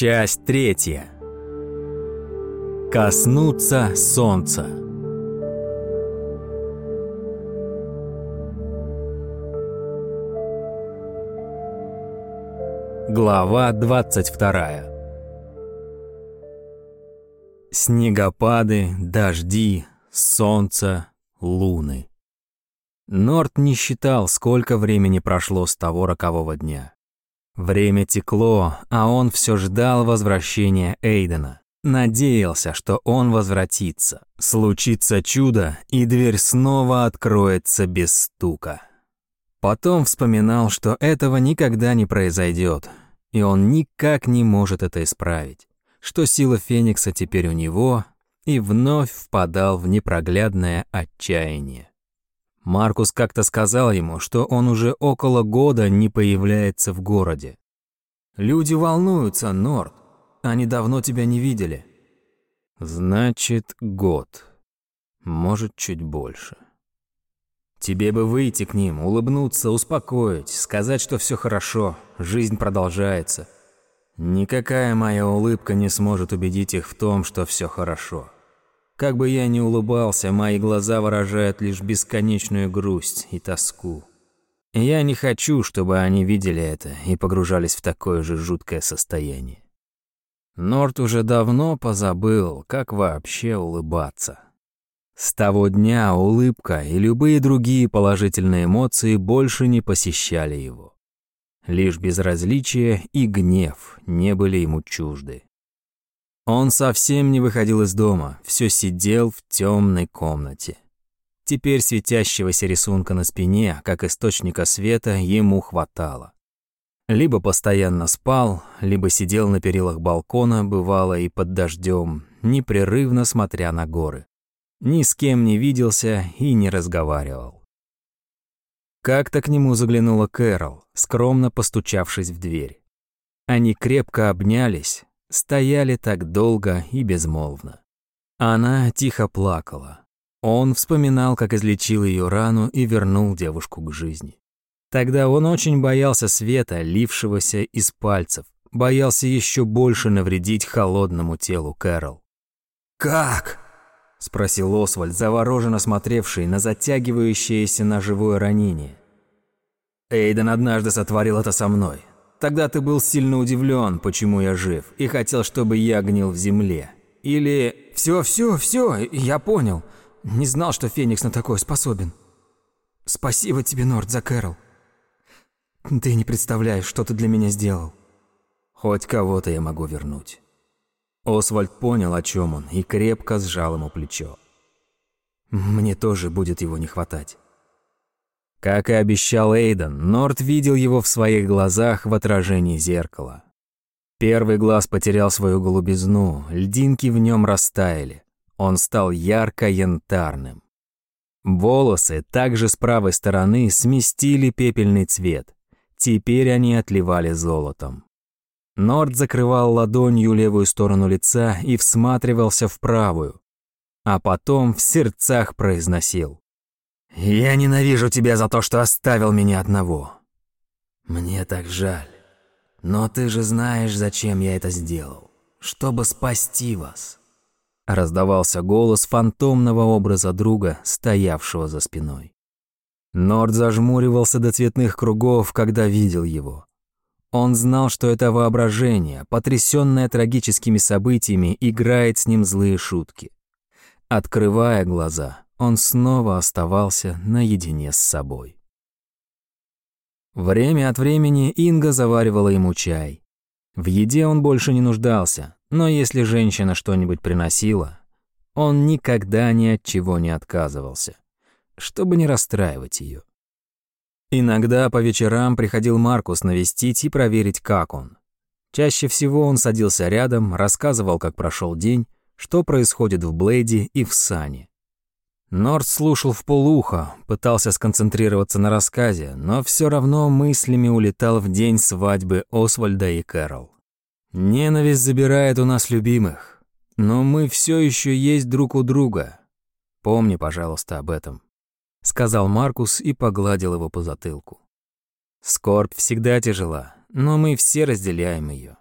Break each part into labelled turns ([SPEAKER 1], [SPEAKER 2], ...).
[SPEAKER 1] Часть третья. Коснуться солнца. Глава 22. Снегопады, дожди, солнце, луны. Норт не считал, сколько времени прошло с того рокового дня. Время текло, а он все ждал возвращения Эйдена. Надеялся, что он возвратится. Случится чудо, и дверь снова откроется без стука. Потом вспоминал, что этого никогда не произойдет, и он никак не может это исправить, что сила Феникса теперь у него, и вновь впадал в непроглядное отчаяние. Маркус как-то сказал ему, что он уже около года не появляется в городе. «Люди волнуются, Норд. Они давно тебя не видели». «Значит, год. Может, чуть больше». «Тебе бы выйти к ним, улыбнуться, успокоить, сказать, что все хорошо, жизнь продолжается. Никакая моя улыбка не сможет убедить их в том, что все хорошо». Как бы я ни улыбался, мои глаза выражают лишь бесконечную грусть и тоску. я не хочу, чтобы они видели это и погружались в такое же жуткое состояние. Норт уже давно позабыл, как вообще улыбаться. С того дня улыбка и любые другие положительные эмоции больше не посещали его. Лишь безразличие и гнев не были ему чужды. Он совсем не выходил из дома, все сидел в темной комнате. Теперь светящегося рисунка на спине, как источника света, ему хватало. Либо постоянно спал, либо сидел на перилах балкона, бывало и под дождем, непрерывно смотря на горы. Ни с кем не виделся и не разговаривал. Как-то к нему заглянула Кэрол, скромно постучавшись в дверь. Они крепко обнялись, Стояли так долго и безмолвно. Она тихо плакала. Он вспоминал, как излечил ее рану и вернул девушку к жизни. Тогда он очень боялся света, лившегося из пальцев, боялся еще больше навредить холодному телу Кэрол.
[SPEAKER 2] «Как?» – спросил
[SPEAKER 1] Освальд, завороженно смотревший на затягивающееся на живое ранение.
[SPEAKER 2] «Эйден однажды сотворил это со мной. Тогда ты был сильно удивлен, почему я жив, и хотел, чтобы я гнил в земле. Или «Все, все, все, я понял. Не знал, что Феникс на такое способен. Спасибо тебе, Норд, за Кэрол. Ты не представляешь, что ты для меня сделал».
[SPEAKER 1] «Хоть кого-то я могу вернуть». Освальд понял, о чем он, и крепко сжал ему плечо.
[SPEAKER 2] «Мне тоже будет его не хватать».
[SPEAKER 1] Как и обещал Эйден, Норт видел его в своих глазах в отражении зеркала. Первый глаз потерял свою голубизну, льдинки в нем растаяли. Он стал ярко-янтарным. Волосы также с правой стороны сместили пепельный цвет. Теперь они отливали золотом. Норд закрывал ладонью левую сторону лица и всматривался в правую, а потом в сердцах произносил.
[SPEAKER 2] Я ненавижу тебя за то, что оставил меня одного. Мне так жаль. Но ты же знаешь, зачем я это сделал. Чтобы спасти вас.
[SPEAKER 1] Раздавался голос фантомного образа друга, стоявшего за спиной. Норд зажмуривался до цветных кругов, когда видел его. Он знал, что это воображение, потрясённое трагическими событиями, играет с ним злые шутки. Открывая глаза, он снова оставался наедине с собой. Время от времени Инга заваривала ему чай. В еде он больше не нуждался, но если женщина что-нибудь приносила, он никогда ни от чего не отказывался, чтобы не расстраивать ее. Иногда по вечерам приходил Маркус навестить и проверить, как он. Чаще всего он садился рядом, рассказывал, как прошел день, что происходит в Блейде и в Сане. Норд слушал в полухо, пытался сконцентрироваться на рассказе, но все равно мыслями улетал в день свадьбы Освальда и Кэрол. «Ненависть забирает у нас любимых, но мы все еще есть друг у друга. Помни, пожалуйста, об этом», — сказал Маркус и погладил его по затылку. «Скорбь всегда тяжела, но мы все разделяем ее.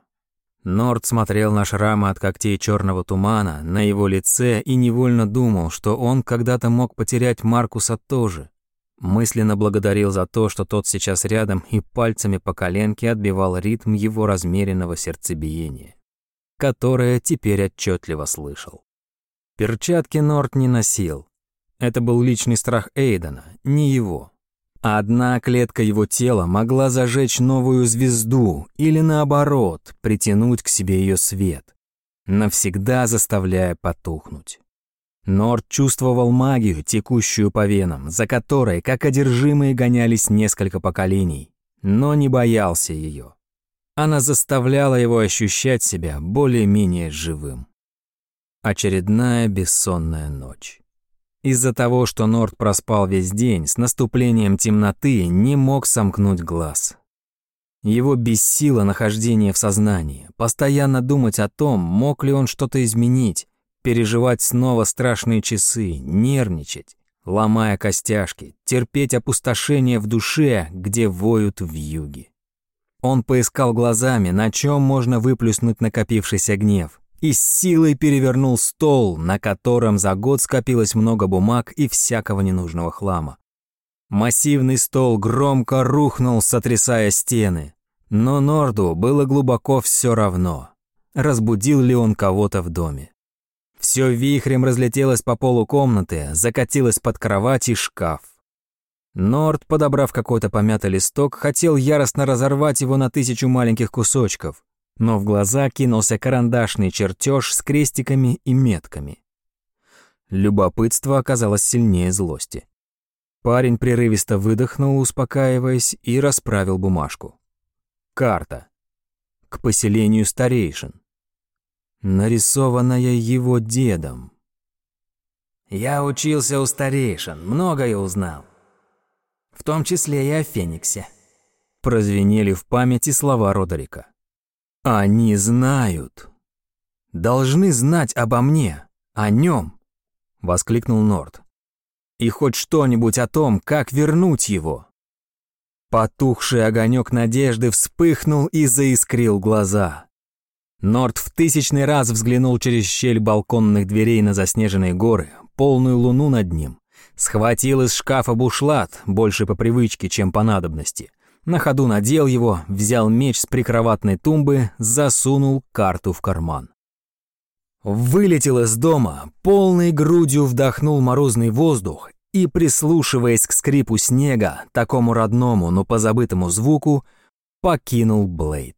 [SPEAKER 1] Норд смотрел на шрамы от когтей черного тумана на его лице и невольно думал, что он когда-то мог потерять Маркуса тоже. Мысленно благодарил за то, что тот сейчас рядом и пальцами по коленке отбивал ритм его размеренного сердцебиения, которое теперь отчетливо слышал. Перчатки Норд не носил. Это был личный страх Эйдена, не его. Одна клетка его тела могла зажечь новую звезду или, наоборот, притянуть к себе ее свет, навсегда заставляя потухнуть. Норд чувствовал магию, текущую по венам, за которой, как одержимые, гонялись несколько поколений, но не боялся ее. Она заставляла его ощущать себя более-менее живым. Очередная бессонная ночь. Из-за того, что Норд проспал весь день, с наступлением темноты не мог сомкнуть глаз. Его бессило нахождение в сознании, постоянно думать о том, мог ли он что-то изменить, переживать снова страшные часы, нервничать, ломая костяшки, терпеть опустошение в душе, где воют вьюги. Он поискал глазами, на чем можно выплюснуть накопившийся гнев, и с силой перевернул стол, на котором за год скопилось много бумаг и всякого ненужного хлама. Массивный стол громко рухнул, сотрясая стены. Но Норду было глубоко все равно, разбудил ли он кого-то в доме. Все вихрем разлетелось по полу комнаты, закатилось под кровать и шкаф. Норд, подобрав какой-то помятый листок, хотел яростно разорвать его на тысячу маленьких кусочков, но в глаза кинулся карандашный чертеж с крестиками и метками. Любопытство оказалось сильнее злости. Парень прерывисто выдохнул, успокаиваясь, и расправил бумажку. Карта. К поселению старейшин. Нарисованная его дедом.
[SPEAKER 2] «Я учился у старейшин, многое узнал. В том числе и о Фениксе».
[SPEAKER 1] Прозвенели в памяти слова Родерика. Они знают. Должны знать обо мне, о нем, воскликнул Норд. И хоть что-нибудь о том, как вернуть его. Потухший огонек надежды вспыхнул и заискрил глаза. Норд в тысячный раз взглянул через щель балконных дверей на заснеженные горы, полную луну над ним, схватил из шкафа бушлат, больше по привычке, чем по надобности, на ходу надел его, взял меч с прикроватной тумбы, засунул карту в карман. Вылетел из дома, полной грудью вдохнул морозный воздух и, прислушиваясь к скрипу снега, такому родному, но позабытому звуку, покинул Блейд.